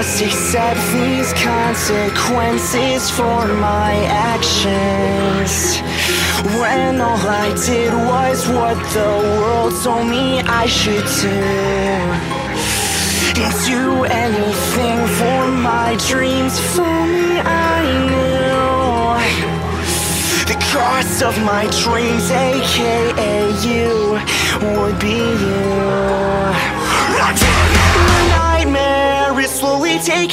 must accept these consequences for my actions. When all I did was what the world told me I should do. And Do anything for my dreams, for me I knew. The cost of my dreams, aka you, would be you. The